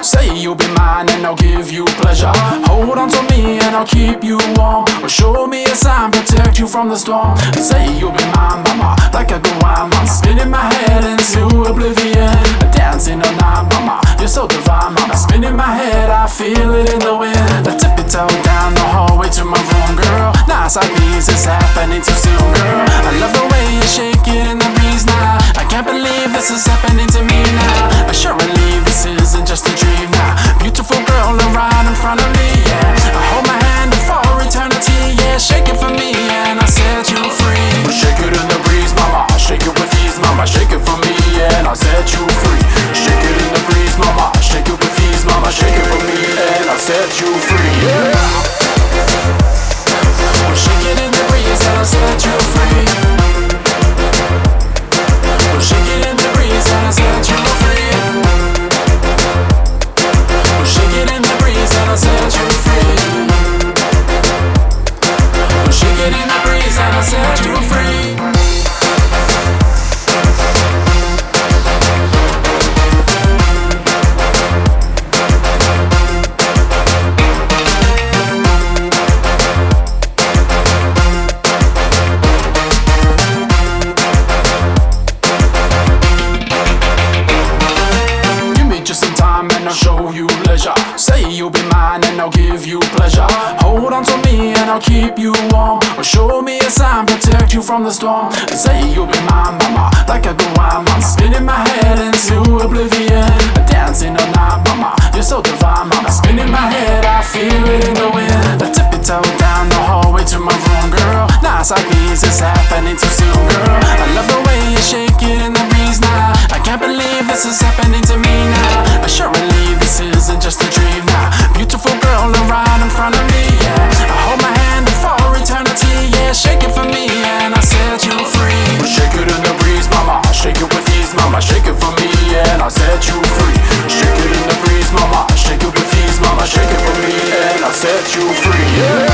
Say you'll be mine and I'll give you pleasure. Hold on to me and I'll keep you warm. Or show me a sign, protect you from the storm. Say you'll be mine, mama, like a good wine, mama. Spinning my head into oblivion. Dancing all night, mama, you're so divine, mama. Spinning my head, I feel it in the wind. I tip it toe down the hallway to my room, girl. Like these, it's happening too soon, girl. I love the way you shake it I'll show you leisure. Say you'll be mine and I'll give you pleasure. Hold on to me and I'll keep you warm. Or show me a sign, protect you from the storm. Say you'll be mine, mama, like a good wine, mama. Spinning my head into oblivion. Dancing all night, mama, you're so divine, mama. Spinning my head, I feel it in the wind. I tip it toe down the hallway to my room, girl. Nights like these, it's happening too soon, girl. I love the way you shake it in the breeze now. I can't believe this is happening set you free. Yeah.